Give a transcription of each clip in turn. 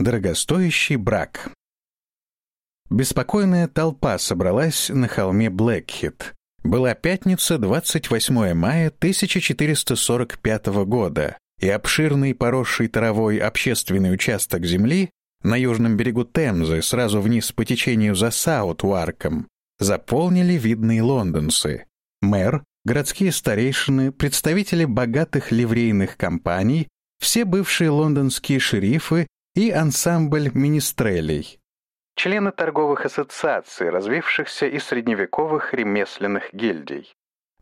Дорогостоящий брак. Беспокойная толпа собралась на холме Блэкхит. Была пятница, 28 мая 1445 года, и обширный поросший травой общественный участок земли на южном берегу Темзы, сразу вниз по течению за Саут-Уарком, заполнили видные лондонцы. Мэр, городские старейшины, представители богатых ливрейных компаний, все бывшие лондонские шерифы и ансамбль министрелей, члены торговых ассоциаций, развившихся из средневековых ремесленных гильдий.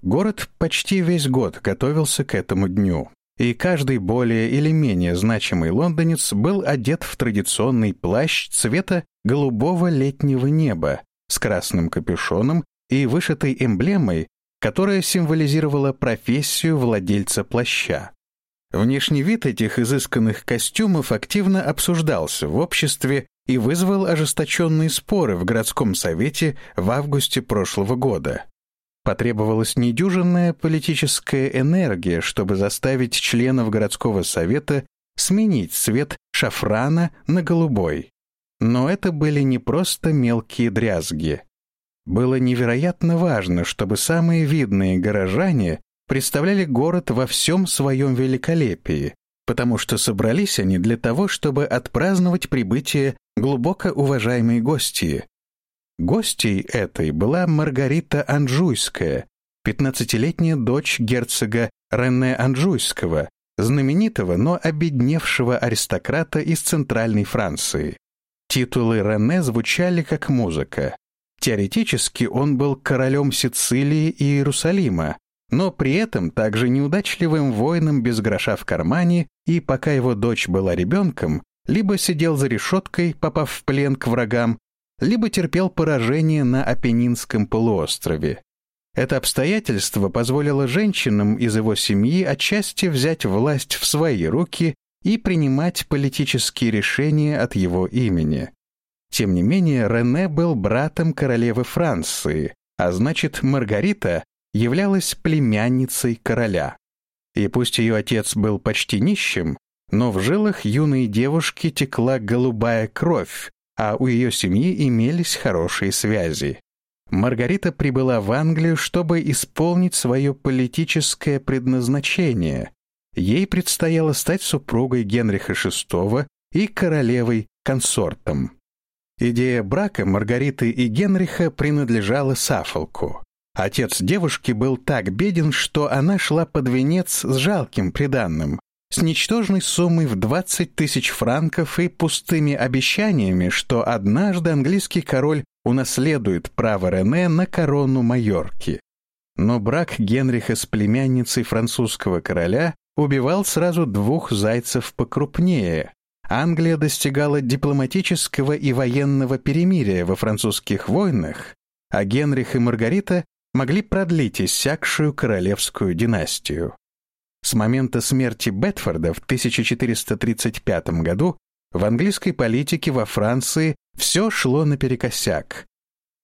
Город почти весь год готовился к этому дню, и каждый более или менее значимый лондонец был одет в традиционный плащ цвета голубого летнего неба с красным капюшоном и вышитой эмблемой, которая символизировала профессию владельца плаща. Внешний вид этих изысканных костюмов активно обсуждался в обществе и вызвал ожесточенные споры в городском совете в августе прошлого года. Потребовалась недюжинная политическая энергия, чтобы заставить членов городского совета сменить цвет шафрана на голубой. Но это были не просто мелкие дрязги. Было невероятно важно, чтобы самые видные горожане представляли город во всем своем великолепии, потому что собрались они для того, чтобы отпраздновать прибытие глубоко уважаемой гости. Гостьей этой была Маргарита Анжуйская, пятнадцатилетняя дочь герцога Рене Анжуйского, знаменитого, но обедневшего аристократа из Центральной Франции. Титулы Рене звучали как музыка. Теоретически он был королем Сицилии и Иерусалима, но при этом также неудачливым воином без гроша в кармане и, пока его дочь была ребенком, либо сидел за решеткой, попав в плен к врагам, либо терпел поражение на Апеннинском полуострове. Это обстоятельство позволило женщинам из его семьи отчасти взять власть в свои руки и принимать политические решения от его имени. Тем не менее, Рене был братом королевы Франции, а значит, Маргарита являлась племянницей короля. И пусть ее отец был почти нищим, но в жилах юной девушки текла голубая кровь, а у ее семьи имелись хорошие связи. Маргарита прибыла в Англию, чтобы исполнить свое политическое предназначение. Ей предстояло стать супругой Генриха VI и королевой-консортом. Идея брака Маргариты и Генриха принадлежала Сафолку. Отец девушки был так беден, что она шла под венец с жалким приданным, с ничтожной суммой в 20 тысяч франков и пустыми обещаниями, что однажды английский король унаследует право Рене на корону Майорки. Но брак Генриха с племянницей французского короля убивал сразу двух зайцев покрупнее. Англия достигала дипломатического и военного перемирия во французских войнах, а Генрих и Маргарита могли продлить иссякшую королевскую династию. С момента смерти Бетфорда в 1435 году в английской политике во Франции все шло наперекосяк.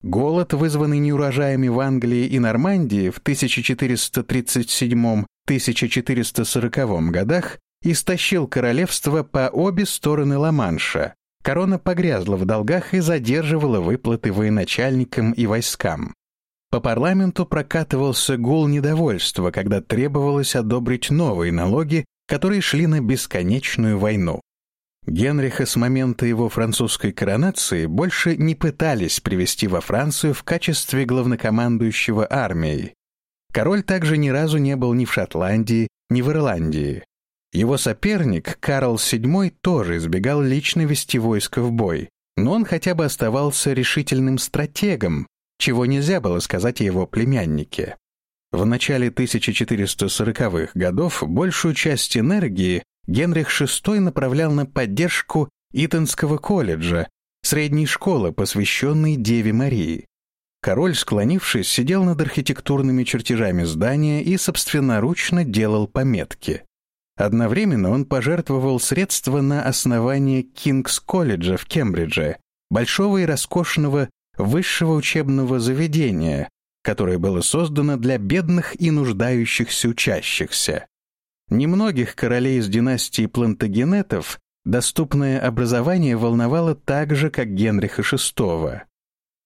Голод, вызванный неурожаями в Англии и Нормандии в 1437-1440 годах, истощил королевство по обе стороны Ла-Манша. Корона погрязла в долгах и задерживала выплаты военачальникам и войскам. По парламенту прокатывался гул недовольства, когда требовалось одобрить новые налоги, которые шли на бесконечную войну. Генриха с момента его французской коронации больше не пытались привести во Францию в качестве главнокомандующего армией. Король также ни разу не был ни в Шотландии, ни в Ирландии. Его соперник, Карл VII, тоже избегал лично вести войско в бой, но он хотя бы оставался решительным стратегом, чего нельзя было сказать о его племяннике. В начале 1440-х годов большую часть энергии Генрих VI направлял на поддержку Итонского колледжа, средней школы, посвященной Деве Марии. Король, склонившись, сидел над архитектурными чертежами здания и собственноручно делал пометки. Одновременно он пожертвовал средства на основание Кингс-колледжа в Кембридже, большого и роскошного высшего учебного заведения, которое было создано для бедных и нуждающихся учащихся. Немногих королей из династии Плантагенетов доступное образование волновало так же, как Генриха VI.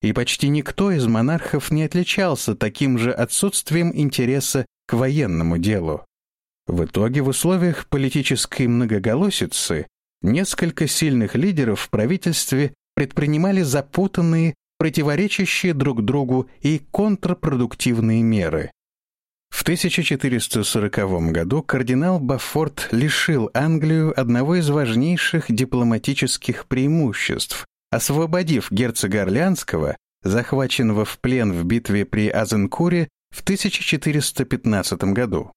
И почти никто из монархов не отличался таким же отсутствием интереса к военному делу. В итоге в условиях политической многоголосицы несколько сильных лидеров в правительстве предпринимали запутанные, противоречащие друг другу и контрпродуктивные меры. В 1440 году кардинал Бафорт лишил Англию одного из важнейших дипломатических преимуществ, освободив герцога Орлеанского, захваченного в плен в битве при Азенкуре в 1415 году.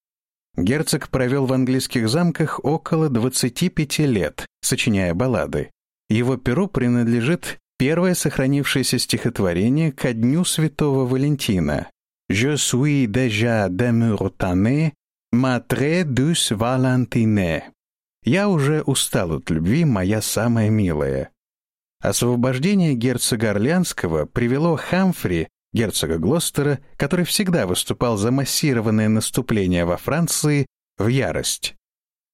Герцог провел в английских замках около 25 лет, сочиняя баллады. Его перу принадлежит первое сохранившееся стихотворение ко дню Святого Валентина «Je suis déjà d'amour tanné, ma très douce Valentine». «Я уже устал от любви, моя самая милая». Освобождение герцога Орлеанского привело Хамфри герцога Глостера, который всегда выступал за массированное наступление во Франции, в ярость.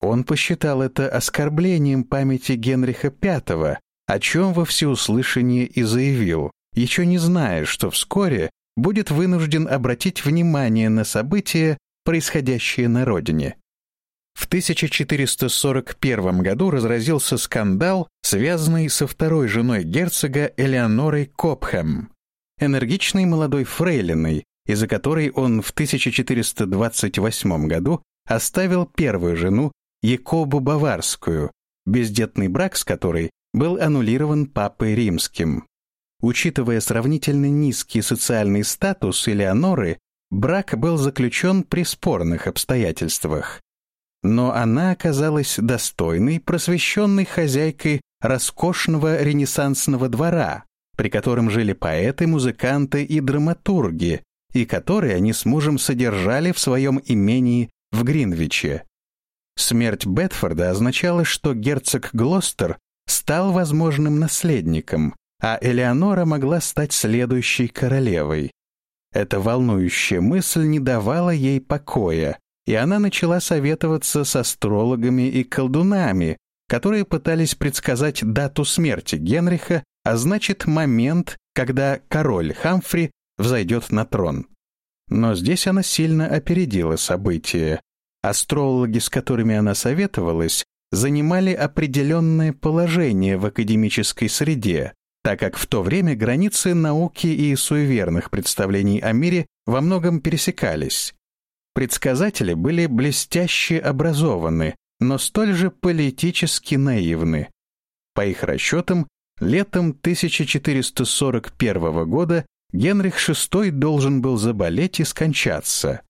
Он посчитал это оскорблением памяти Генриха V, о чем во всеуслышание и заявил, еще не зная, что вскоре будет вынужден обратить внимание на события, происходящие на родине. В 1441 году разразился скандал, связанный со второй женой герцога Элеонорой Копхэм, энергичной молодой фрейлиной, из-за которой он в 1428 году оставил первую жену Якобу Баварскую, бездетный брак с которой был аннулирован Папой Римским. Учитывая сравнительно низкий социальный статус Элеоноры, брак был заключен при спорных обстоятельствах. Но она оказалась достойной, просвещенной хозяйкой роскошного ренессансного двора, при котором жили поэты, музыканты и драматурги, и которые они с мужем содержали в своем имении в Гринвиче. Смерть Бетфорда означала, что герцог Глостер стал возможным наследником, а Элеонора могла стать следующей королевой. Эта волнующая мысль не давала ей покоя, и она начала советоваться с астрологами и колдунами, которые пытались предсказать дату смерти Генриха а значит момент, когда король Хамфри взойдет на трон. Но здесь она сильно опередила события. Астрологи, с которыми она советовалась, занимали определенное положение в академической среде, так как в то время границы науки и суеверных представлений о мире во многом пересекались. Предсказатели были блестяще образованы, но столь же политически наивны. По их расчетам, Летом 1441 года Генрих VI должен был заболеть и скончаться.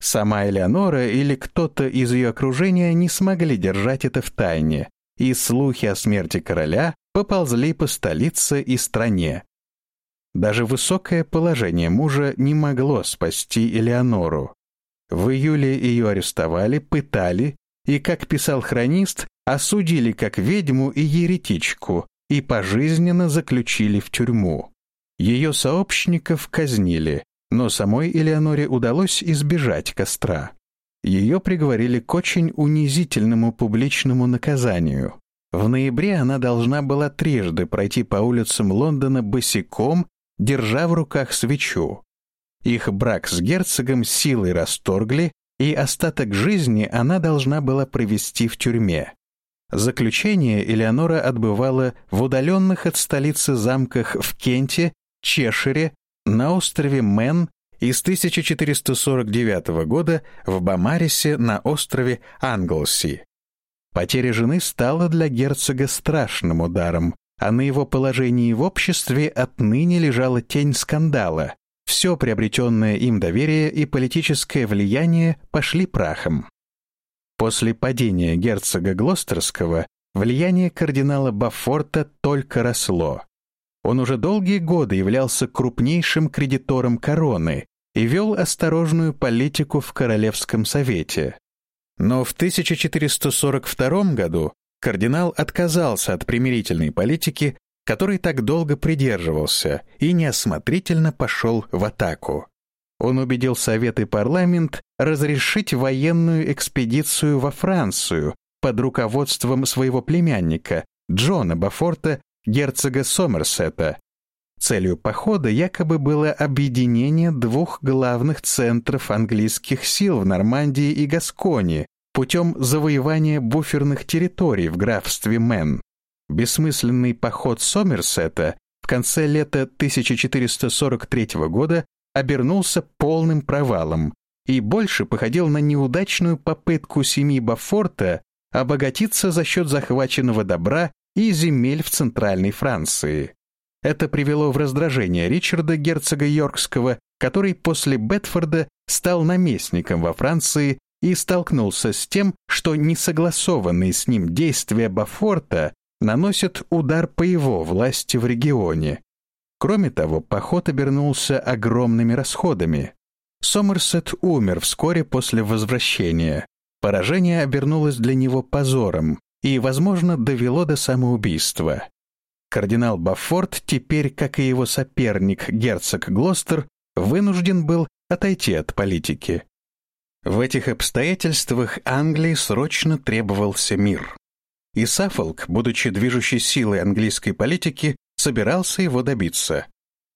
Сама Элеонора или кто-то из ее окружения не смогли держать это в тайне, и слухи о смерти короля поползли по столице и стране. Даже высокое положение мужа не могло спасти Элеонору. В июле ее арестовали, пытали и, как писал хронист, осудили как ведьму и еретичку, и пожизненно заключили в тюрьму. Ее сообщников казнили, но самой Элеоноре удалось избежать костра. Ее приговорили к очень унизительному публичному наказанию. В ноябре она должна была трижды пройти по улицам Лондона босиком, держа в руках свечу. Их брак с герцогом силой расторгли, и остаток жизни она должна была провести в тюрьме. Заключение Элеонора отбывала в удаленных от столицы замках в Кенте, Чешире, на острове Мэн и с 1449 года в Бамарисе на острове Англси. Потеря жены стала для герцога страшным ударом, а на его положении в обществе отныне лежала тень скандала. Все приобретенное им доверие и политическое влияние пошли прахом. После падения герцога Глостерского влияние кардинала Бафорта только росло. Он уже долгие годы являлся крупнейшим кредитором короны и вел осторожную политику в Королевском совете. Но в 1442 году кардинал отказался от примирительной политики, которой так долго придерживался, и неосмотрительно пошел в атаку. Он убедил Совет и парламент разрешить военную экспедицию во Францию, под руководством своего племянника Джона Бафорта, герцога Сомерсета. Целью похода якобы было объединение двух главных центров английских сил в Нормандии и Гаскони путем завоевания буферных территорий в графстве Мэн. Бессмысленный поход Сомерсета в конце лета 1443 года обернулся полным провалом и больше походил на неудачную попытку семьи Бафорта обогатиться за счет захваченного добра и земель в Центральной Франции. Это привело в раздражение Ричарда, герцога Йоркского, который после Бетфорда стал наместником во Франции и столкнулся с тем, что несогласованные с ним действия Бафорта наносят удар по его власти в регионе. Кроме того, поход обернулся огромными расходами. Сомерсет умер вскоре после возвращения. Поражение обернулось для него позором и, возможно, довело до самоубийства. Кардинал Баффорд теперь, как и его соперник, герцог Глостер, вынужден был отойти от политики. В этих обстоятельствах Англии срочно требовался мир. И Саффолк, будучи движущей силой английской политики, собирался его добиться.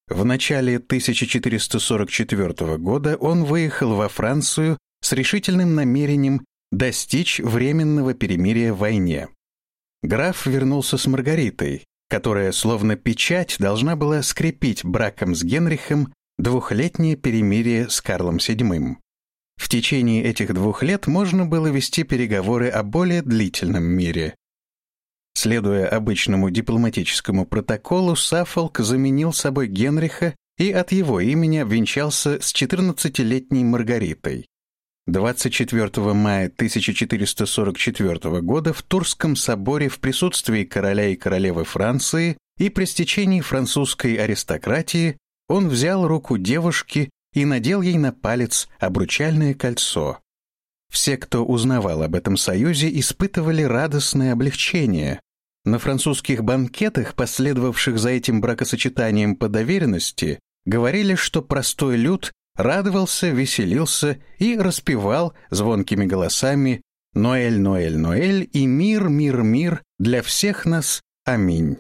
В начале 1444 года он выехал во Францию с решительным намерением достичь временного перемирия в войне. Граф вернулся с Маргаритой, которая, словно печать, должна была скрепить браком с Генрихом двухлетнее перемирие с Карлом VII. В течение этих двух лет можно было вести переговоры о более длительном мире. Следуя обычному дипломатическому протоколу, Саффолк заменил собой Генриха и от его имени обвенчался с 14-летней Маргаритой. 24 мая 1444 года в Турском соборе в присутствии короля и королевы Франции и при стечении французской аристократии он взял руку девушки и надел ей на палец обручальное кольцо. Все, кто узнавал об этом союзе, испытывали радостное облегчение. На французских банкетах, последовавших за этим бракосочетанием по доверенности, говорили, что простой люд радовался, веселился и распевал звонкими голосами «Ноэль, Ноэль, Ноэль» и «Мир, мир, мир для всех нас. Аминь».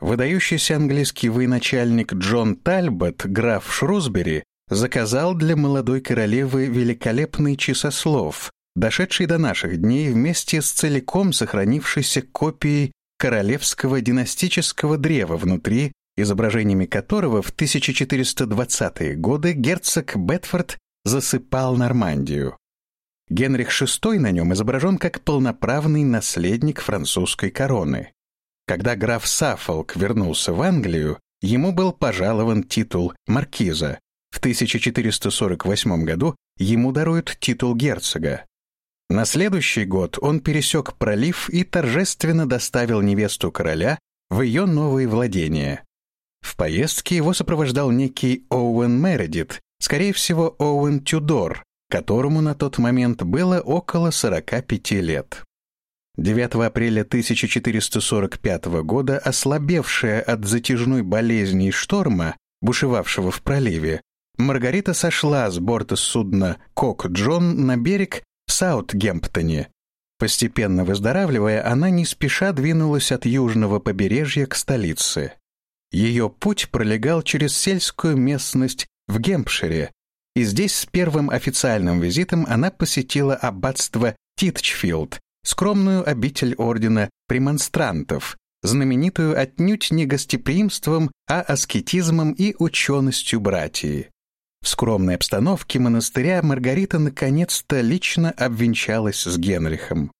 Выдающийся английский военачальник Джон Тальбот, граф Шрусбери, заказал для молодой королевы великолепный часослов, дошедший до наших дней вместе с целиком сохранившейся копией королевского династического древа внутри изображениями которого в 1420-е годы герцог Бетфорд засыпал Нормандию. Генрих VI на нем изображен как полноправный наследник французской короны. Когда граф Саффолк вернулся в Англию, ему был пожалован титул маркиза. В 1448 году ему даруют титул герцога. На следующий год он пересек пролив и торжественно доставил невесту короля в ее новые владения. В поездке его сопровождал некий Оуэн Мередит, скорее всего, Оуэн Тюдор, которому на тот момент было около 45 лет. 9 апреля 1445 года, ослабевшая от затяжной болезни и шторма, бушевавшего в проливе, Маргарита сошла с борта судна «Кок Джон» на берег в Саутгемптоне. Постепенно выздоравливая, она не спеша двинулась от южного побережья к столице. Ее путь пролегал через сельскую местность в Гемпшире, и здесь с первым официальным визитом она посетила аббатство Титчфилд, скромную обитель ордена премонстрантов, знаменитую отнюдь не гостеприимством, а аскетизмом и ученостью братьи. В скромной обстановке монастыря Маргарита наконец-то лично обвенчалась с Генрихом.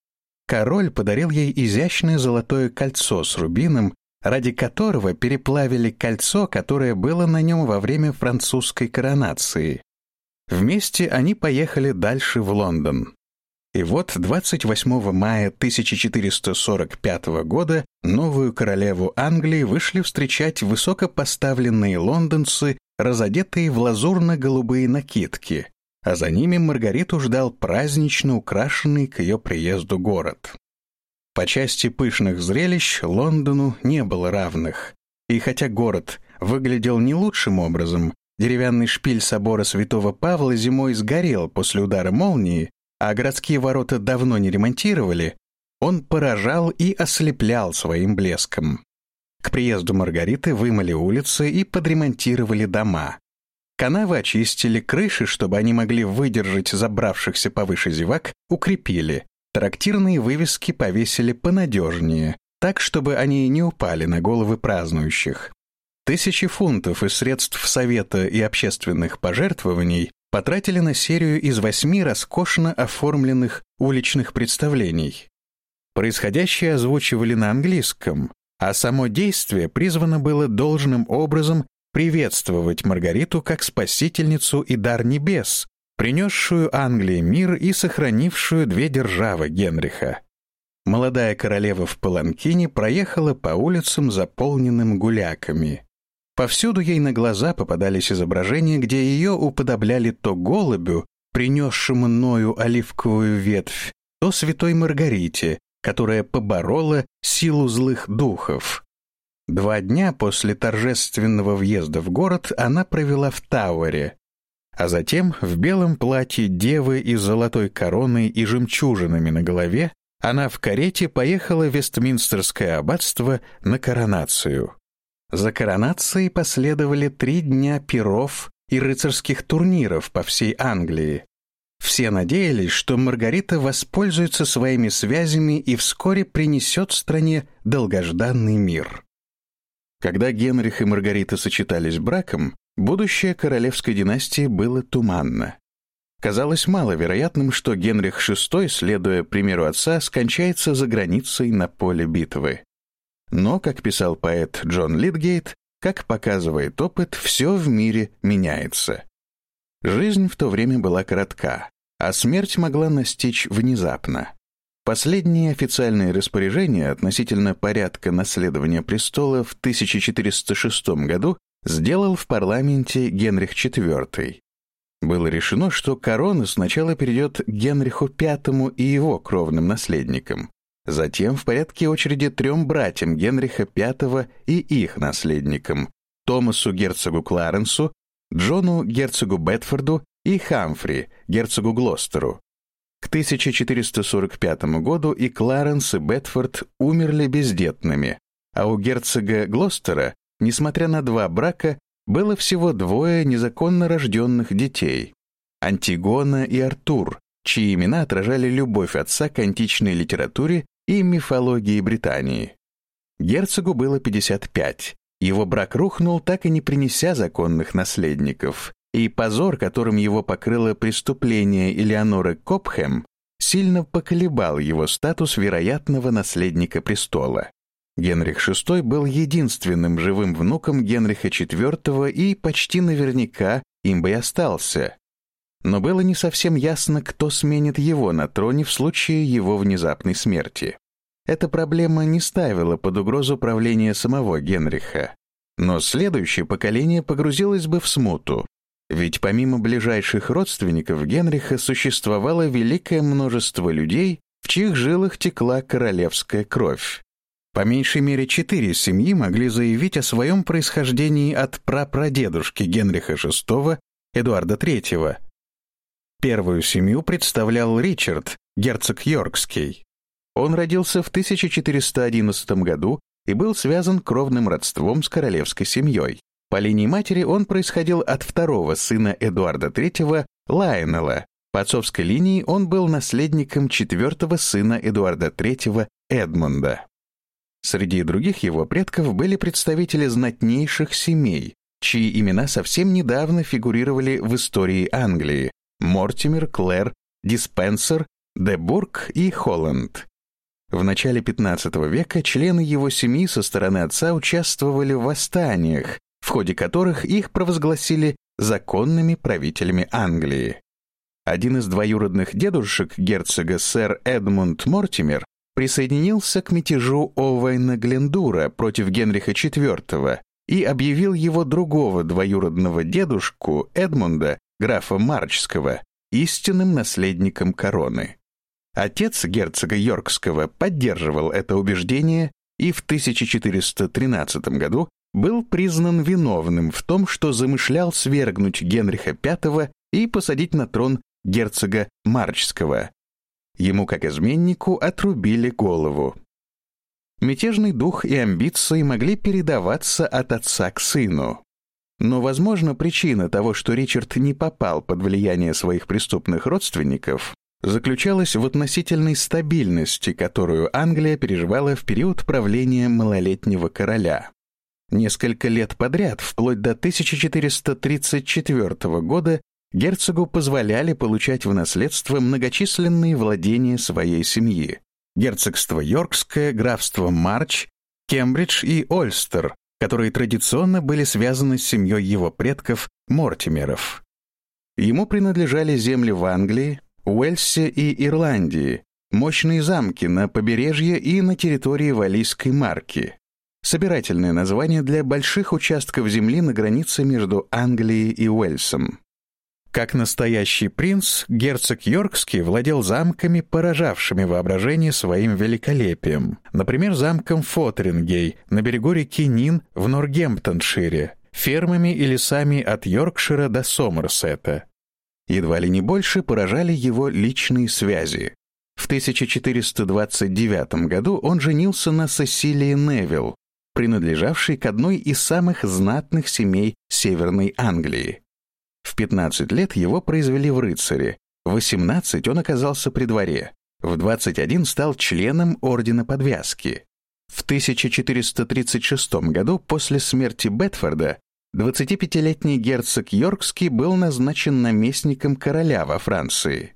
Король подарил ей изящное золотое кольцо с рубином, ради которого переплавили кольцо, которое было на нем во время французской коронации. Вместе они поехали дальше в Лондон. И вот 28 мая 1445 года новую королеву Англии вышли встречать высокопоставленные лондонцы, разодетые в лазурно-голубые накидки, а за ними Маргариту ждал празднично украшенный к ее приезду город. По части пышных зрелищ Лондону не было равных. И хотя город выглядел не лучшим образом, деревянный шпиль собора Святого Павла зимой сгорел после удара молнии, а городские ворота давно не ремонтировали, он поражал и ослеплял своим блеском. К приезду Маргариты вымыли улицы и подремонтировали дома. Канавы очистили, крыши, чтобы они могли выдержать забравшихся повыше зевак, укрепили. Трактирные вывески повесили понадежнее, так, чтобы они не упали на головы празднующих. Тысячи фунтов из средств Совета и общественных пожертвований потратили на серию из восьми роскошно оформленных уличных представлений. Происходящее озвучивали на английском, а само действие призвано было должным образом приветствовать Маргариту как спасительницу и дар небес, принесшую Англии мир и сохранившую две державы Генриха. Молодая королева в Паланкине проехала по улицам, заполненным гуляками. Повсюду ей на глаза попадались изображения, где ее уподобляли то голубю, принесшему Ною оливковую ветвь, то святой Маргарите, которая поборола силу злых духов. Два дня после торжественного въезда в город она провела в Тауэре, а затем в белом платье девы и золотой короной и жемчужинами на голове она в карете поехала в Вестминстерское аббатство на коронацию. За коронацией последовали три дня пиров и рыцарских турниров по всей Англии. Все надеялись, что Маргарита воспользуется своими связями и вскоре принесет стране долгожданный мир. Когда Генрих и Маргарита сочетались браком, будущее королевской династии было туманно. Казалось маловероятным, что Генрих VI, следуя примеру отца, скончается за границей на поле битвы. Но, как писал поэт Джон Литгейт, как показывает опыт, все в мире меняется. Жизнь в то время была коротка, а смерть могла настичь внезапно. Последние официальные распоряжения относительно порядка наследования престола в 1406 году сделал в парламенте Генрих IV. Было решено, что корона сначала перейдет Генриху V и его кровным наследникам, затем в порядке очереди трем братьям Генриха V и их наследникам, Томасу герцогу Кларенсу, Джону герцогу Бетфорду и Хамфри герцогу Глостеру. К 1445 году и Кларенс, и Бетфорд умерли бездетными, а у герцога Глостера, несмотря на два брака, было всего двое незаконно рожденных детей — Антигона и Артур, чьи имена отражали любовь отца к античной литературе и мифологии Британии. Герцогу было 55. Его брак рухнул, так и не принеся законных наследников, и позор, которым его покрыло преступление Элеоноры Копхэм, сильно поколебал его статус вероятного наследника престола. Генрих VI был единственным живым внуком Генриха IV и почти наверняка им бы и остался. Но было не совсем ясно, кто сменит его на троне в случае его внезапной смерти. Эта проблема не ставила под угрозу правления самого Генриха. Но следующее поколение погрузилось бы в смуту, ведь помимо ближайших родственников Генриха существовало великое множество людей, в чьих жилах текла королевская кровь. По меньшей мере четыре семьи могли заявить о своем происхождении от прапрадедушки Генриха VI, Эдуарда III. Первую семью представлял Ричард, герцог Йоркский. Он родился в 1411 году и был связан кровным родством с королевской семьей. По линии матери он происходил от второго сына Эдуарда III, Лайонела. По отцовской линии он был наследником четвертого сына Эдуарда III, Эдмунда. Среди других его предков были представители знатнейших семей, чьи имена совсем недавно фигурировали в истории Англии – Мортимер, Клэр, Диспенсер, Дебург и Холланд. В начале XV века члены его семьи со стороны отца участвовали в восстаниях, в ходе которых их провозгласили законными правителями Англии. Один из двоюродных дедушек герцога сэр Эдмунд Мортимер присоединился к мятежу Оуэна Глендура против Генриха IV и объявил его другого двоюродного дедушку Эдмунда, графа Марчского, истинным наследником короны. Отец герцога Йоркского поддерживал это убеждение и в 1413 году был признан виновным в том, что замышлял свергнуть Генриха V и посадить на трон герцога Марчского. Ему, как изменнику, отрубили голову. Мятежный дух и амбиции могли передаваться от отца к сыну. Но, возможно, причина того, что Ричард не попал под влияние своих преступных родственников, заключалась в относительной стабильности, которую Англия переживала в период правления малолетнего короля. Несколько лет подряд, вплоть до 1434 года, герцогу позволяли получать в наследство многочисленные владения своей семьи. Герцогство Йоркское, графство Марч, Кембридж и Ольстер, которые традиционно были связаны с семьей его предков Мортимеров. Ему принадлежали земли в Англии, Уэльсе и Ирландии, мощные замки на побережье и на территории Валийской марки. Собирательное название для больших участков земли на границе между Англией и Уэльсом. Как настоящий принц, герцог Йоркский владел замками, поражавшими воображение своим великолепием. Например, замком Фотрингей на берегу реки Нин в Норгемптоншире, фермами и лесами от Йоркшира до Сомерсета, едва ли не больше поражали его личные связи. В 1429 году он женился на Сесилии Невилл, принадлежавшей к одной из самых знатных семей Северной Англии. В 15 лет его произвели в рыцаре, в 18 он оказался при дворе, в 21 стал членом Ордена Подвязки. В 1436 году после смерти Бетфорда 25-летний герцог Йоркский был назначен наместником короля во Франции.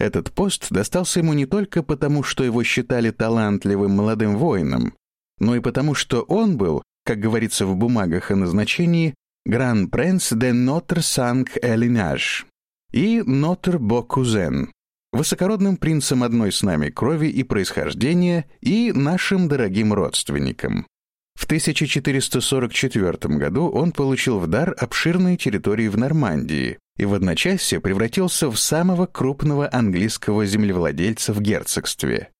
Этот пост достался ему не только потому, что его считали талантливым молодым воином, но и потому, что он был, как говорится в бумагах о назначении, «Гран-пренс де Нотр Санк Элинаж» и «Нотр Бокузен», высокородным принцем одной с нами крови и происхождения и нашим дорогим родственникам. В 1444 году он получил в дар обширные территории в Нормандии и в одночасье превратился в самого крупного английского землевладельца в герцогстве.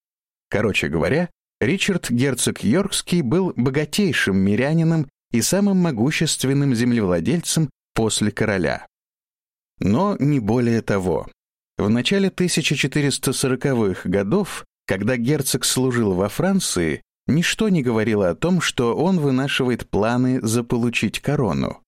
Короче говоря, Ричард герцог Йоркский был богатейшим мирянином и самым могущественным землевладельцем после короля. Но не более того. В начале 1440-х годов, когда герцог служил во Франции, Ничто не говорило о том, что он вынашивает планы заполучить корону.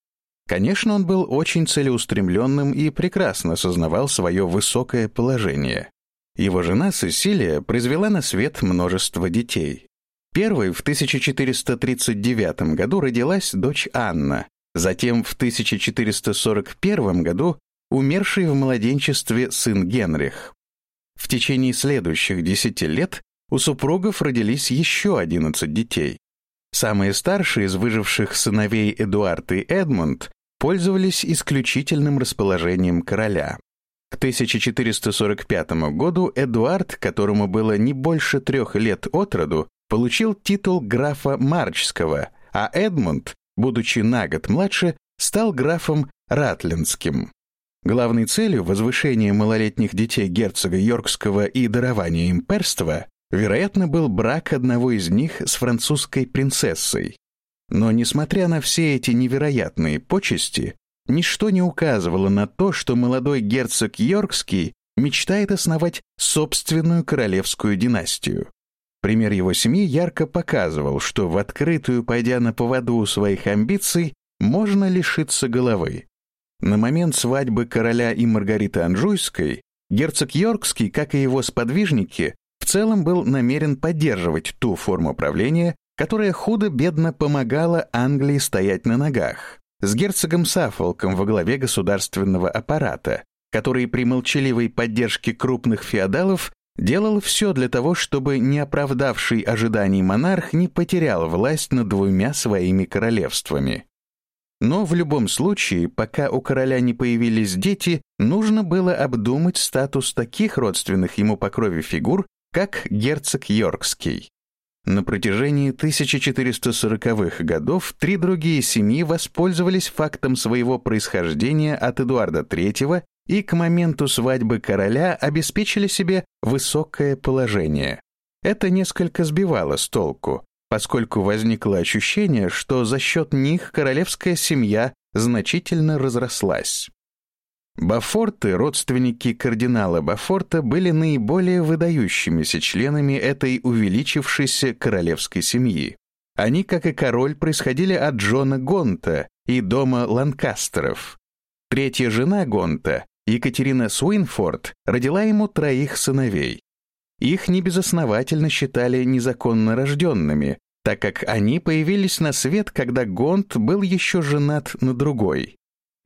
Конечно, он был очень целеустремленным и прекрасно осознавал свое высокое положение. Его жена Сесилия произвела на свет множество детей. Первой в 1439 году родилась дочь Анна, затем в 1441 году умерший в младенчестве сын Генрих. В течение следующих десяти лет у супругов родились еще 11 детей. Самые старшие из выживших сыновей Эдуард и Эдмунд пользовались исключительным расположением короля. К 1445 году Эдуард, которому было не больше трех лет от роду, получил титул графа Марчского, а Эдмунд, будучи на год младше, стал графом Ратлинским. Главной целью возвышения малолетних детей герцога Йоркского и дарования им перства Вероятно, был брак одного из них с французской принцессой. Но, несмотря на все эти невероятные почести, ничто не указывало на то, что молодой герцог Йоркский мечтает основать собственную королевскую династию. Пример его семьи ярко показывал, что в открытую, пойдя на поводу своих амбиций, можно лишиться головы. На момент свадьбы короля и Маргариты Анжуйской герцог Йоркский, как и его сподвижники, в целом был намерен поддерживать ту форму правления, которая худо-бедно помогала Англии стоять на ногах, с герцогом Саффолком во главе государственного аппарата, который при молчаливой поддержке крупных феодалов делал все для того, чтобы не оправдавший ожиданий монарх не потерял власть над двумя своими королевствами. Но в любом случае, пока у короля не появились дети, нужно было обдумать статус таких родственных ему по крови фигур, как герцог Йоркский. На протяжении 1440-х годов три другие семьи воспользовались фактом своего происхождения от Эдуарда III и к моменту свадьбы короля обеспечили себе высокое положение. Это несколько сбивало с толку, поскольку возникло ощущение, что за счет них королевская семья значительно разрослась. Бафорты, родственники кардинала Бафорта, были наиболее выдающимися членами этой увеличившейся королевской семьи. Они, как и король, происходили от Джона Гонта и дома Ланкастеров. Третья жена Гонта, Екатерина Суинфорд, родила ему троих сыновей. Их небезосновательно считали незаконно рожденными, так как они появились на свет, когда Гонт был еще женат на другой.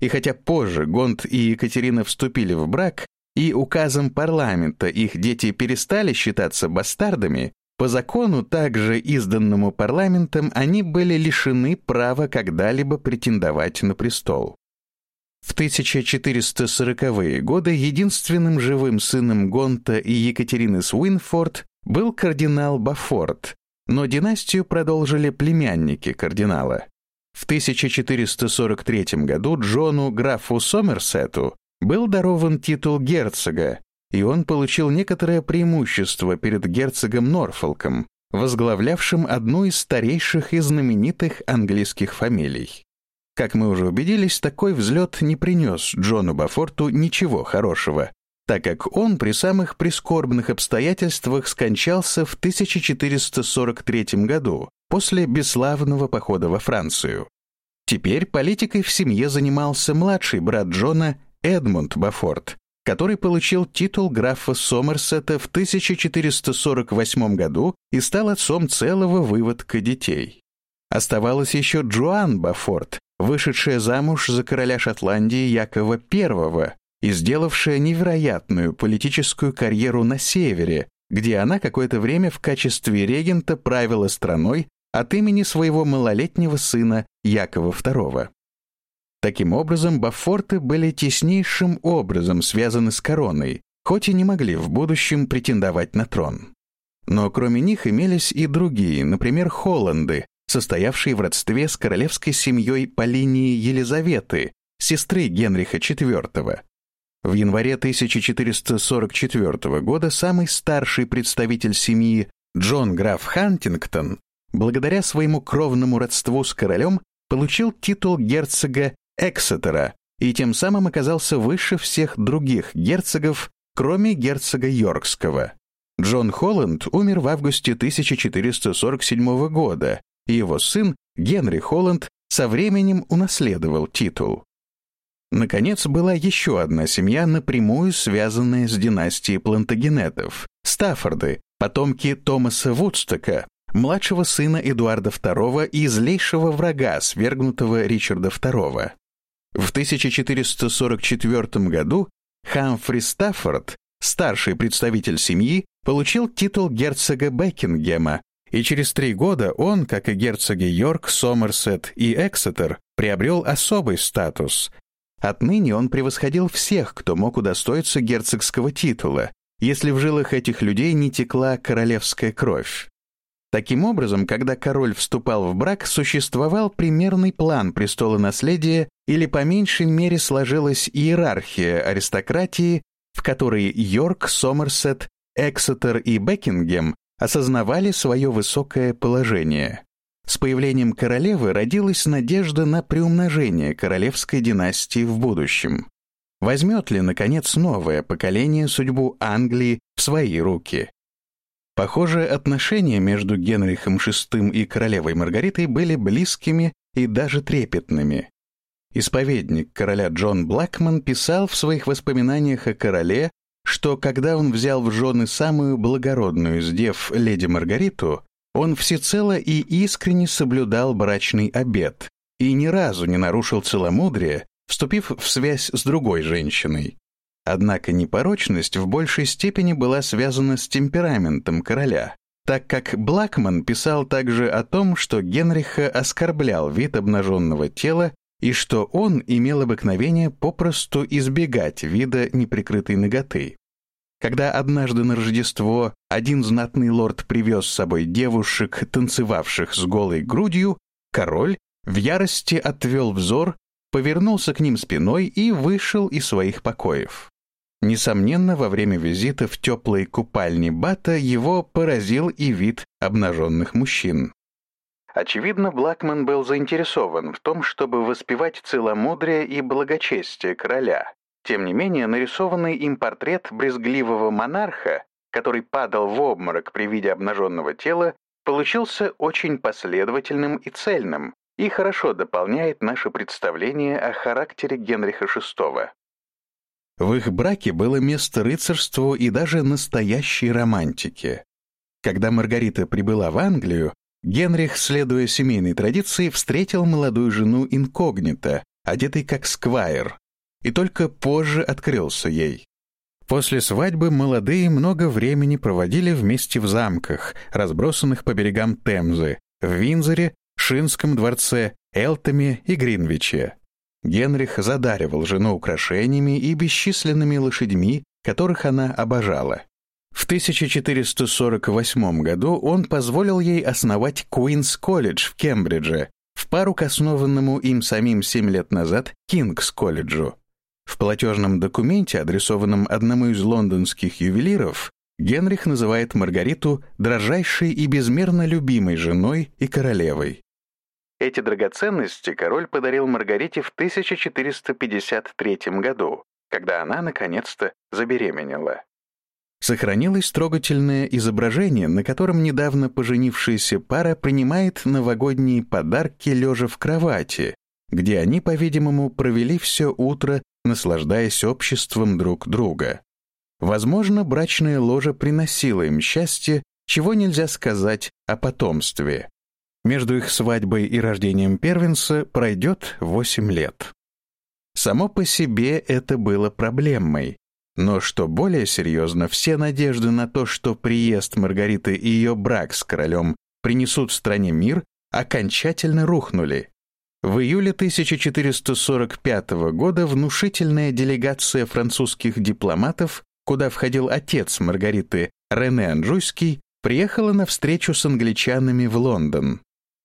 И хотя позже Гонт и Екатерина вступили в брак, и указом парламента их дети перестали считаться бастардами, по закону, также изданному парламентом, они были лишены права когда-либо претендовать на престол. В 1440-е годы единственным живым сыном Гонта и Екатерины Суинфорд был кардинал Бафорт, но династию продолжили племянники кардинала. В 1443 году Джону графу Сомерсету был дарован титул герцога, и он получил некоторое преимущество перед герцогом Норфолком, возглавлявшим одну из старейших и знаменитых английских фамилий. Как мы уже убедились, такой взлет не принес Джону Бафорту ничего хорошего, так как он при самых прискорбных обстоятельствах скончался в 1443 году после бесславного похода во Францию. Теперь политикой в семье занимался младший брат Джона Эдмунд Бафорт, который получил титул графа Сомерсета в 1448 году и стал отцом целого выводка детей. Оставалась еще Джоан Бафорт, вышедшая замуж за короля Шотландии Якова I и сделавшая невероятную политическую карьеру на севере, где она какое-то время в качестве регента правила страной от имени своего малолетнего сына Якова II. Таким образом, Бафорты были теснейшим образом связаны с короной, хоть и не могли в будущем претендовать на трон. Но кроме них имелись и другие, например, Холланды, состоявший в родстве с королевской семьей по линии Елизаветы, сестры Генриха IV. В январе 1444 года самый старший представитель семьи Джон граф Хантингтон, благодаря своему кровному родству с королем, получил титул герцога Эксетера и тем самым оказался выше всех других герцогов, кроме герцога Йоркского. Джон Холланд умер в августе 1447 года, и его сын Генри Холланд со временем унаследовал титул. Наконец, была еще одна семья, напрямую связанная с династией Плантагенетов — Стаффорды, потомки Томаса Вудстока, младшего сына Эдуарда II и злейшего врага, свергнутого Ричарда II. В 1444 году Хамфри Стаффорд, старший представитель семьи, получил титул герцога Бекингема, и через три года он, как и герцоги Йорк, Сомерсет и Эксетер, приобрел особый статус. Отныне он превосходил всех, кто мог удостоиться герцогского титула, если в жилах этих людей не текла королевская кровь. Таким образом, когда король вступал в брак, существовал примерный план престола наследия или по меньшей мере сложилась иерархия аристократии, в которой Йорк, Сомерсет, Эксетер и Бекингем осознавали свое высокое положение. С появлением королевы родилась надежда на приумножение королевской династии в будущем. Возьмет ли, наконец, новое поколение судьбу Англии в свои руки? Похоже, отношения между Генрихом VI и королевой Маргаритой были близкими и даже трепетными. Исповедник короля Джон Блэкман писал в своих воспоминаниях о короле, что когда он взял в жены самую благородную из дев леди Маргариту, он всецело и искренне соблюдал брачный обет и ни разу не нарушил целомудрие, вступив в связь с другой женщиной. Однако непорочность в большей степени была связана с темпераментом короля, так как Блэкман писал также о том, что Генриха оскорблял вид обнаженного тела и что он имел обыкновение попросту избегать вида неприкрытой ноготы. Когда однажды на Рождество один знатный лорд привез с собой девушек, танцевавших с голой грудью, король в ярости отвел взор, повернулся к ним спиной и вышел из своих покоев. Несомненно, во время визита в теплой купальне Бата его поразил и вид обнаженных мужчин. Очевидно, Блэкман был заинтересован в том, чтобы воспевать целомудрие и благочестие короля, Тем не менее, нарисованный им портрет брезгливого монарха, который падал в обморок при виде обнаженного тела, получился очень последовательным и цельным и хорошо дополняет наше представление о характере Генриха VI. В их браке было место рыцарству и даже настоящей романтике. Когда Маргарита прибыла в Англию, Генрих, следуя семейной традиции, встретил молодую жену инкогнито, одетой как сквайр, и только позже открылся ей. После свадьбы молодые много времени проводили вместе в замках, разбросанных по берегам Темзы, в Винзоре, Шинском дворце, Элтоме и Гринвиче. Генрих задаривал жену украшениями и бесчисленными лошадьми, которых она обожала. В 1448 году он позволил ей основать Куинс колледж в Кембридже, в пару к основанному им самим семь лет назад Кингс колледжу. В платежном документе, адресованном одному из лондонских ювелиров, Генрих называет Маргариту дрожайшей и безмерно любимой женой и королевой. Эти драгоценности король подарил Маргарите в 1453 году, когда она, наконец-то, забеременела. Сохранилось трогательное изображение, на котором недавно поженившаяся пара принимает новогодние подарки лежа в кровати, где они, по-видимому, провели все утро, наслаждаясь обществом друг друга. Возможно, брачная ложа приносила им счастье, чего нельзя сказать о потомстве. Между их свадьбой и рождением первенца пройдет 8 лет. Само по себе это было проблемой. Но что более серьезно, все надежды на то, что приезд Маргариты и ее брак с королем принесут стране мир, окончательно рухнули. В июле 1445 года внушительная делегация французских дипломатов, куда входил отец Маргариты Рене Анжуйский, приехала на встречу с англичанами в Лондон.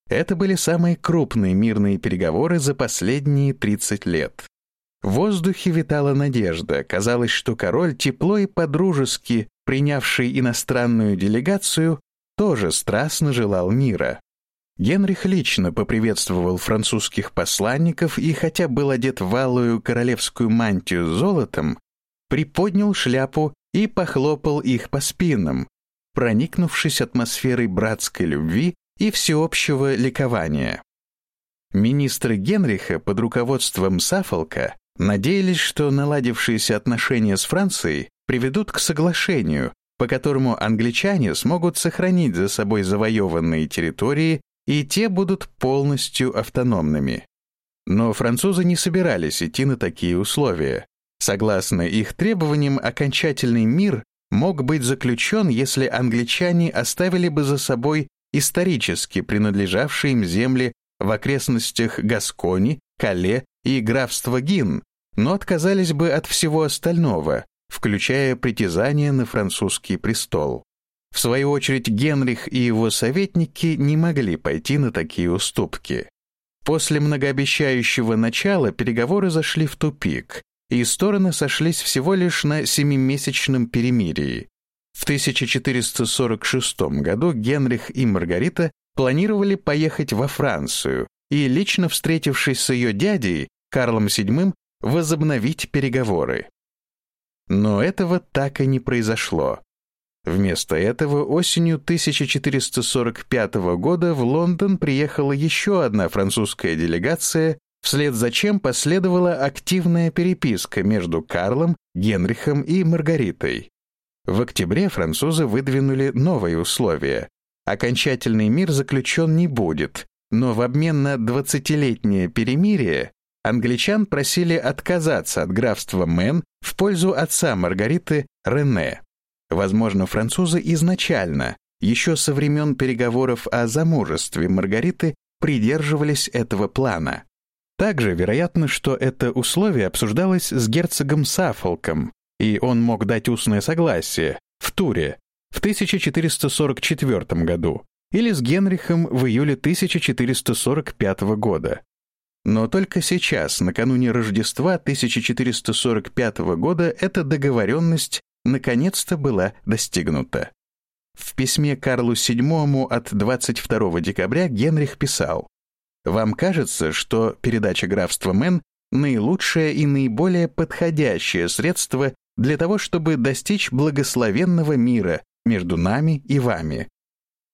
Это были самые крупные мирные переговоры за последние 30 лет. В воздухе витала надежда. Казалось, что король, тепло и подружески принявший иностранную делегацию, тоже страстно желал мира. Генрих лично поприветствовал французских посланников и, хотя был одет в алую королевскую мантию золотом, приподнял шляпу и похлопал их по спинам, проникнувшись атмосферой братской любви и всеобщего ликования. Министры Генриха под руководством Сафолка надеялись, что наладившиеся отношения с Францией приведут к соглашению, по которому англичане смогут сохранить за собой завоеванные территории, и те будут полностью автономными. Но французы не собирались идти на такие условия. Согласно их требованиям, окончательный мир мог быть заключен, если англичане оставили бы за собой исторически принадлежавшие им земли в окрестностях Гаскони, Кале и графства Гин, но отказались бы от всего остального, включая притязание на французский престол. В свою очередь Генрих и его советники не могли пойти на такие уступки. После многообещающего начала переговоры зашли в тупик, и стороны сошлись всего лишь на семимесячном перемирии. В 1446 году Генрих и Маргарита планировали поехать во Францию и, лично встретившись с ее дядей, Карлом VII, возобновить переговоры. Но этого так и не произошло. Вместо этого осенью 1445 года в Лондон приехала еще одна французская делегация, вслед за чем последовала активная переписка между Карлом, Генрихом и Маргаритой. В октябре французы выдвинули новые условия. Окончательный мир заключен не будет, но в обмен на 20-летнее перемирие англичан просили отказаться от графства Мэн в пользу отца Маргариты Рене. Возможно, французы изначально, еще со времен переговоров о замужестве Маргариты, придерживались этого плана. Также вероятно, что это условие обсуждалось с герцогом Саффолком, и он мог дать устное согласие в Туре в 1444 году или с Генрихом в июле 1445 года. Но только сейчас, накануне Рождества 1445 года, эта договоренность наконец-то была достигнута. В письме Карлу VII от 22 декабря Генрих писал «Вам кажется, что передача графства Мэн наилучшее и наиболее подходящее средство для того, чтобы достичь благословенного мира между нами и вами.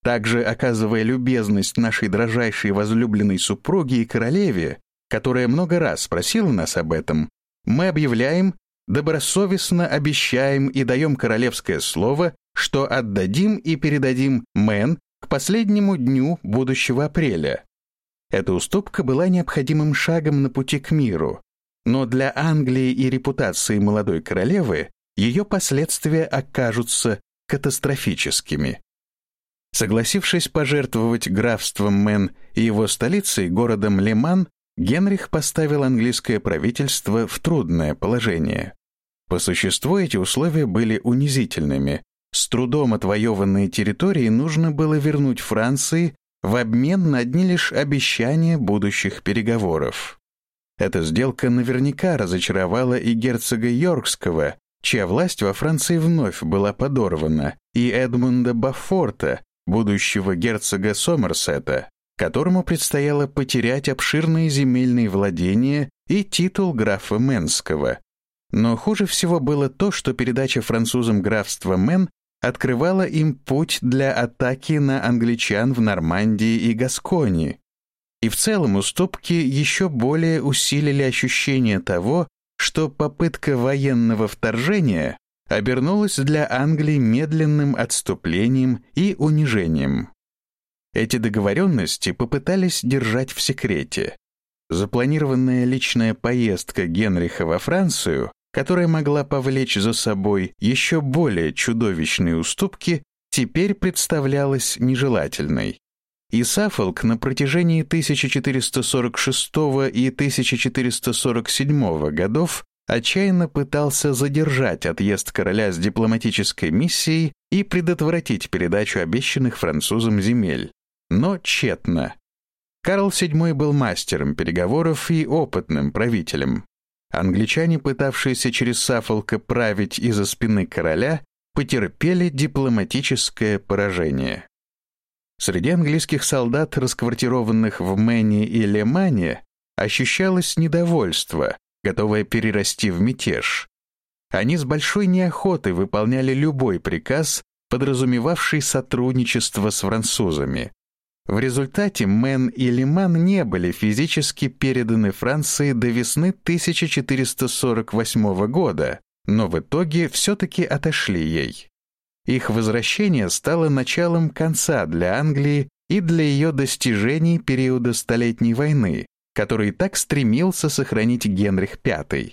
Также, оказывая любезность нашей дрожайшей возлюбленной супруге и королеве, которая много раз спросила нас об этом, мы объявляем, добросовестно обещаем и даем королевское слово, что отдадим и передадим Мэн к последнему дню будущего апреля. Эта уступка была необходимым шагом на пути к миру, но для Англии и репутации молодой королевы ее последствия окажутся катастрофическими. Согласившись пожертвовать графством Мэн и его столицей, городом Леман, Генрих поставил английское правительство в трудное положение. По существу эти условия были унизительными. С трудом отвоеванные территории нужно было вернуть Франции в обмен на одни лишь обещания будущих переговоров. Эта сделка наверняка разочаровала и герцога Йоркского, чья власть во Франции вновь была подорвана, и Эдмунда Бафорта, будущего герцога Сомерсета, которому предстояло потерять обширные земельные владения и титул графа Менского. Но хуже всего было то, что передача французам графства Мен открывала им путь для атаки на англичан в Нормандии и Гаскони. И в целом уступки еще более усилили ощущение того, что попытка военного вторжения обернулась для Англии медленным отступлением и унижением. Эти договоренности попытались держать в секрете. Запланированная личная поездка Генриха во Францию, которая могла повлечь за собой еще более чудовищные уступки, теперь представлялась нежелательной. И Саффолк на протяжении 1446 и 1447 годов отчаянно пытался задержать отъезд короля с дипломатической миссией и предотвратить передачу обещанных французам земель. Но тщетно. Карл VII был мастером переговоров и опытным правителем. Англичане, пытавшиеся через Сафолка править из-за спины короля, потерпели дипломатическое поражение. Среди английских солдат, расквартированных в Мэне и Лемане, ощущалось недовольство, готовое перерасти в мятеж. Они с большой неохотой выполняли любой приказ, подразумевавший сотрудничество с французами. В результате Мэн и Лиман не были физически переданы Франции до весны 1448 года, но в итоге все-таки отошли ей. Их возвращение стало началом конца для Англии и для ее достижений периода Столетней войны, который так стремился сохранить Генрих V.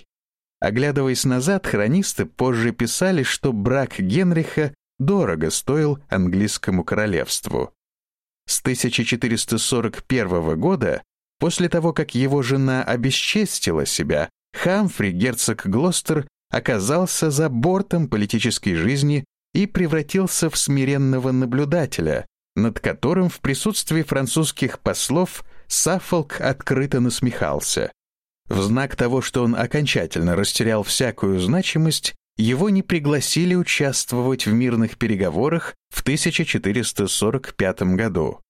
Оглядываясь назад, хронисты позже писали, что брак Генриха дорого стоил английскому королевству. С 1441 года, после того, как его жена обесчестила себя, Хамфри, герцог Глостер, оказался за бортом политической жизни и превратился в смиренного наблюдателя, над которым в присутствии французских послов Саффолк открыто насмехался. В знак того, что он окончательно растерял всякую значимость, его не пригласили участвовать в мирных переговорах в 1445 году.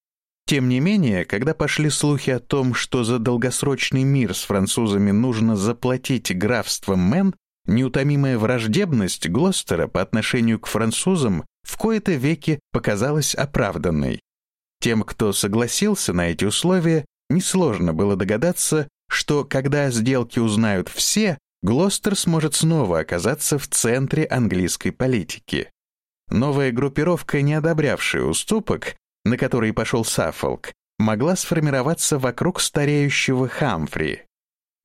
Тем не менее, когда пошли слухи о том, что за долгосрочный мир с французами нужно заплатить графством Мэн, неутомимая враждебность Глостера по отношению к французам в кои-то веки показалась оправданной. Тем, кто согласился на эти условия, несложно было догадаться, что когда о сделке узнают все, Глостер сможет снова оказаться в центре английской политики. Новая группировка, не одобрявшая уступок, на который пошел Саффолк, могла сформироваться вокруг стареющего Хамфри.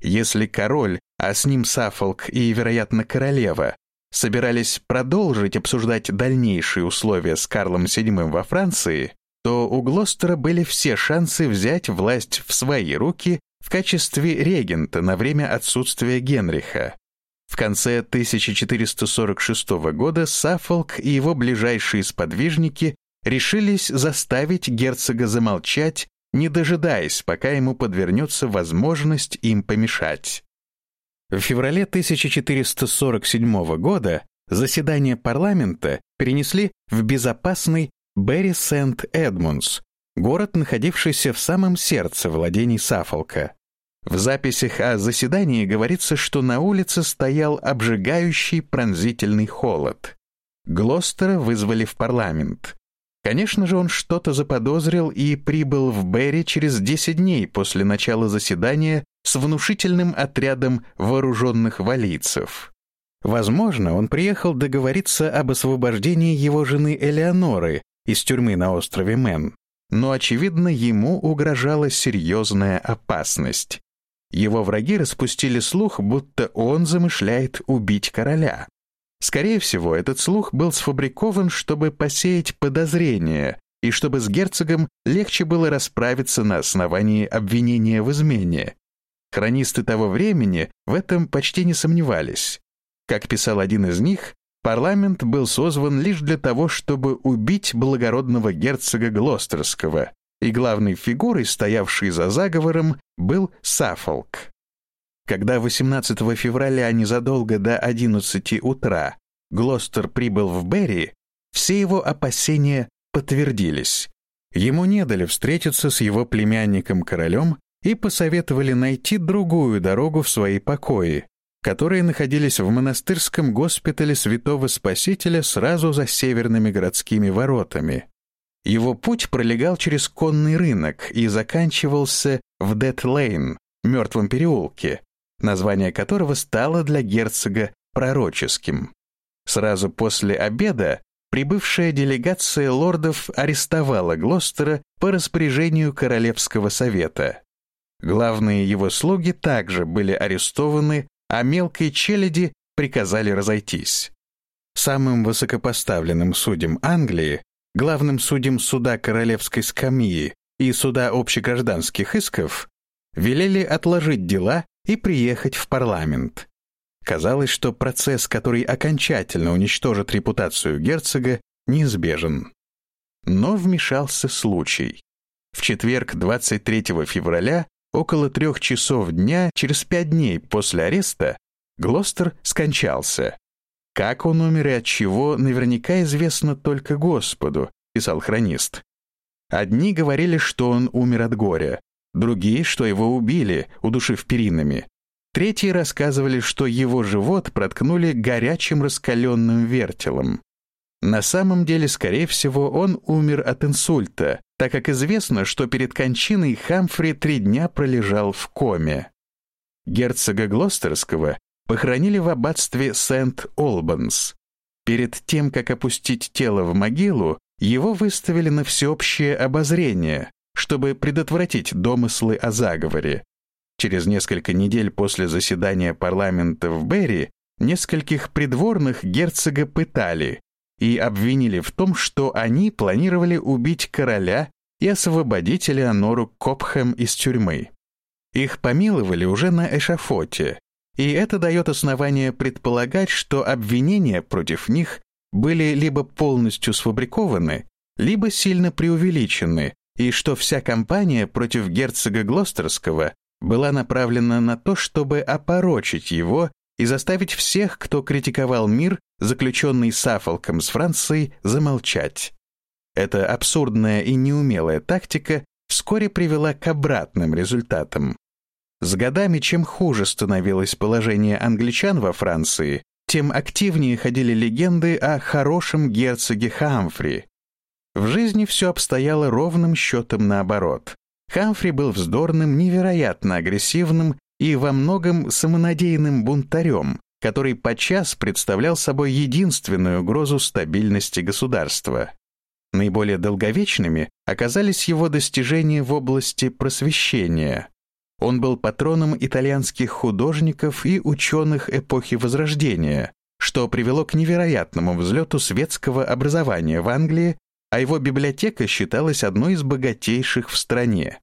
Если король, а с ним Саффолк и, вероятно, королева, собирались продолжить обсуждать дальнейшие условия с Карлом VII во Франции, то у Глостера были все шансы взять власть в свои руки в качестве регента на время отсутствия Генриха. В конце 1446 года Саффолк и его ближайшие сподвижники решились заставить герцога замолчать, не дожидаясь, пока ему подвернется возможность им помешать. В феврале 1447 года заседание парламента перенесли в безопасный Берри Сент-Эдмундс, город, находившийся в самом сердце владений Сафолка. В записях о заседании говорится, что на улице стоял обжигающий пронзительный холод. Глостера вызвали в парламент. Конечно же, он что-то заподозрил и прибыл в Берри через 10 дней после начала заседания с внушительным отрядом вооруженных валийцев. Возможно, он приехал договориться об освобождении его жены Элеоноры из тюрьмы на острове Мэн, но, очевидно, ему угрожала серьезная опасность. Его враги распустили слух, будто он замышляет убить короля. Скорее всего, этот слух был сфабрикован, чтобы посеять подозрения и чтобы с герцогом легче было расправиться на основании обвинения в измене. Хронисты того времени в этом почти не сомневались. Как писал один из них, парламент был созван лишь для того, чтобы убить благородного герцога Глостерского, и главной фигурой, стоявшей за заговором, был Саффолк. Когда 18 февраля незадолго до 11 утра Глостер прибыл в Берри, все его опасения подтвердились. Ему не дали встретиться с его племянником-королем и посоветовали найти другую дорогу в свои покои, которые находились в монастырском госпитале Святого Спасителя сразу за северными городскими воротами. Его путь пролегал через конный рынок и заканчивался в Дет-Лейн, мертвом переулке, название которого стало для герцога пророческим. Сразу после обеда прибывшая делегация лордов арестовала Глостера по распоряжению Королевского совета. Главные его слуги также были арестованы а мелкой челяди приказали разойтись. Самым высокопоставленным судьям Англии, главным судьям суда королевской скамьи и суда общегражданских исков, велели отложить дела и приехать в парламент. Казалось, что процесс, который окончательно уничтожит репутацию герцога, неизбежен. Но вмешался случай. В четверг 23 февраля Около трех часов дня, через пять дней после ареста, Глостер скончался. Как он умер и от чего, наверняка известно только Господу, писал хронист. Одни говорили, что он умер от горя, другие, что его убили, удушив перинами. Третьи рассказывали, что его живот проткнули горячим раскаленным вертелом. На самом деле, скорее всего, он умер от инсульта, так как известно, что перед кончиной Хамфри три дня пролежал в коме. Герцога Глостерского похоронили в аббатстве Сент-Олбанс. Перед тем, как опустить тело в могилу, его выставили на всеобщее обозрение, чтобы предотвратить домыслы о заговоре. Через несколько недель после заседания парламента в Берри нескольких придворных герцога пытали, и обвинили в том, что они планировали убить короля и освободить Элеонору Копхэм из тюрьмы. Их помиловали уже на эшафоте, и это дает основание предполагать, что обвинения против них были либо полностью сфабрикованы, либо сильно преувеличены, и что вся кампания против герцога Глостерского была направлена на то, чтобы опорочить его и заставить всех, кто критиковал мир, заключенный Сафолком с Францией, замолчать. Эта абсурдная и неумелая тактика вскоре привела к обратным результатам. С годами, чем хуже становилось положение англичан во Франции, тем активнее ходили легенды о хорошем герцоге Хамфри. В жизни все обстояло ровным счетом наоборот. Хамфри был вздорным, невероятно агрессивным и во многом самонадеянным бунтарем, который подчас представлял собой единственную угрозу стабильности государства. Наиболее долговечными оказались его достижения в области просвещения. Он был патроном итальянских художников и ученых эпохи Возрождения, что привело к невероятному взлету светского образования в Англии, а его библиотека считалась одной из богатейших в стране.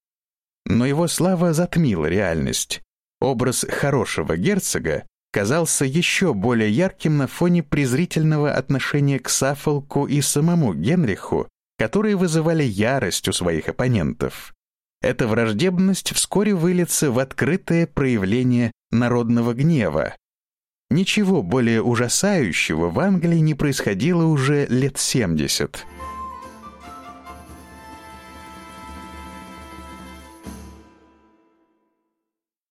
Но его слава затмила реальность. Образ хорошего герцога казался еще более ярким на фоне презрительного отношения к Сафолку и самому Генриху, которые вызывали ярость у своих оппонентов. Эта враждебность вскоре выльется в открытое проявление народного гнева. Ничего более ужасающего в Англии не происходило уже лет 70.